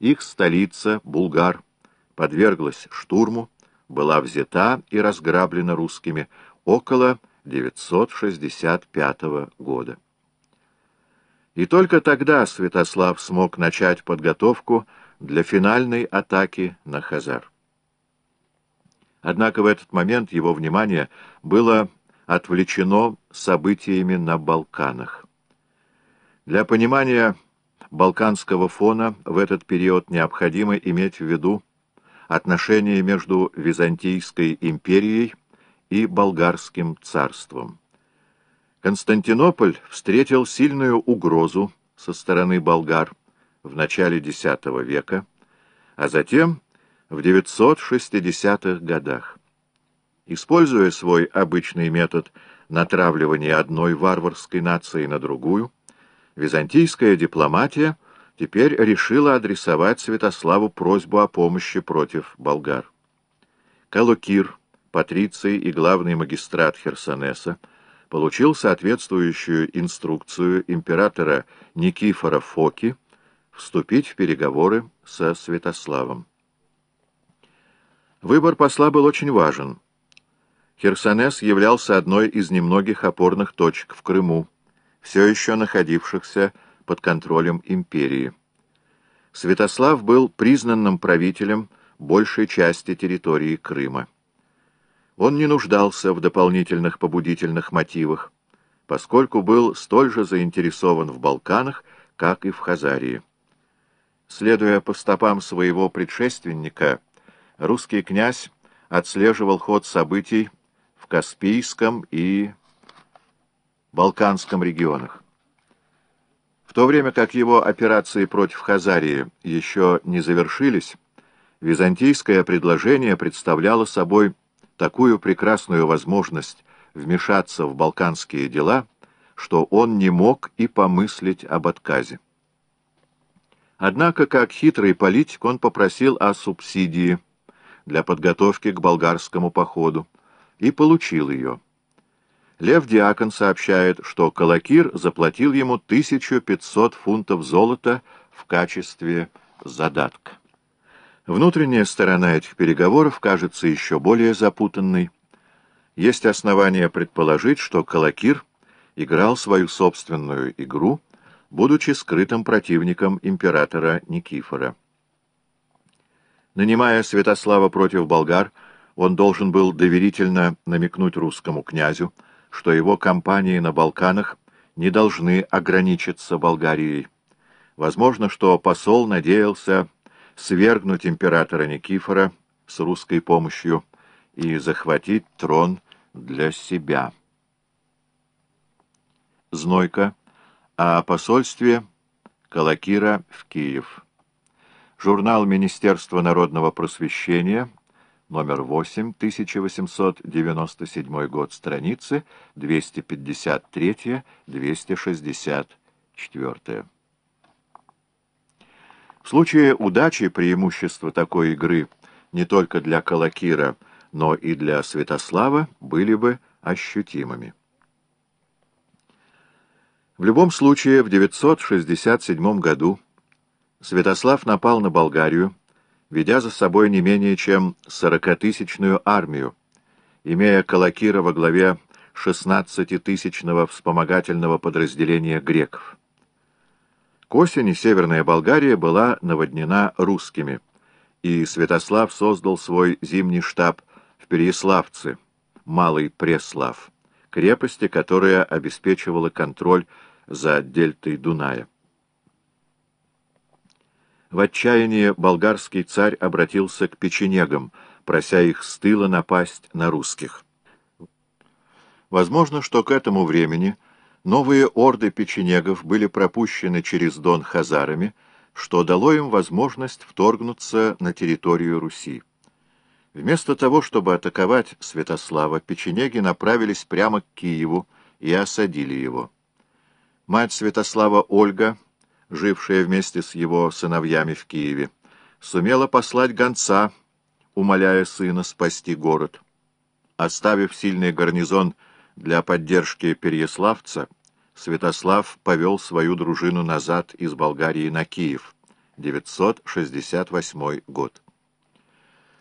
их столица, Булгар, подверглась штурму, была взята и разграблена русскими около 965 года. И только тогда Святослав смог начать подготовку для финальной атаки на Хазар. Однако в этот момент его внимание было отвлечено событиями на Балканах. Для понимания балканского фона в этот период необходимо иметь в виду отношения между Византийской империей и Болгарским царством. Константинополь встретил сильную угрозу со стороны болгар в начале X века, а затем в 960-х годах. Используя свой обычный метод натравливания одной варварской нации на другую, византийская дипломатия теперь решила адресовать Святославу просьбу о помощи против болгар. Калукир, патриций и главный магистрат Херсонеса, получил соответствующую инструкцию императора Никифора Фоки вступить в переговоры со Святославом. Выбор посла был очень важен. Херсонес являлся одной из немногих опорных точек в Крыму, все еще находившихся под контролем империи. Святослав был признанным правителем большей части территории Крыма. Он не нуждался в дополнительных побудительных мотивах, поскольку был столь же заинтересован в Балканах, как и в Хазарии. Следуя по стопам своего предшественника, русский князь отслеживал ход событий в Каспийском и Балканском регионах. В то время как его операции против Хазарии еще не завершились, византийское предложение представляло собой такую прекрасную возможность вмешаться в балканские дела, что он не мог и помыслить об отказе. Однако, как хитрый политик, он попросил о субсидии – для подготовки к болгарскому походу и получил ее. Лев Диакон сообщает, что Калакир заплатил ему 1500 фунтов золота в качестве задатка. Внутренняя сторона этих переговоров кажется еще более запутанной. Есть основания предположить, что Калакир играл свою собственную игру, будучи скрытым противником императора Никифора. Нанимая Святослава против болгар, он должен был доверительно намекнуть русскому князю, что его кампании на Балканах не должны ограничиться Болгарией. Возможно, что посол надеялся свергнуть императора Никифора с русской помощью и захватить трон для себя. Знойка о посольстве Калакира в Киев. Журнал Министерства народного просвещения, номер 8, 1897 год, страницы 253-264. В случае удачи преимущества такой игры не только для Калакира, но и для Святослава были бы ощутимыми. В любом случае, в 967 году Святослав напал на Болгарию, ведя за собой не менее чем сорокатысячную армию, имея Калакира во главе шестнадцатитысячного вспомогательного подразделения греков. К осени Северная Болгария была наводнена русскими, и Святослав создал свой зимний штаб в Переяславце, Малый Преслав, крепости, которая обеспечивала контроль за дельтой Дуная. В отчаянии болгарский царь обратился к печенегам, прося их с тыла напасть на русских. Возможно, что к этому времени новые орды печенегов были пропущены через Дон хазарами, что дало им возможность вторгнуться на территорию Руси. Вместо того, чтобы атаковать Святослава, печенеги направились прямо к Киеву и осадили его. Мать Святослава Ольга жившая вместе с его сыновьями в Киеве, сумела послать гонца, умоляя сына спасти город. Оставив сильный гарнизон для поддержки Переяславца, Святослав повел свою дружину назад из Болгарии на Киев, 1968 год.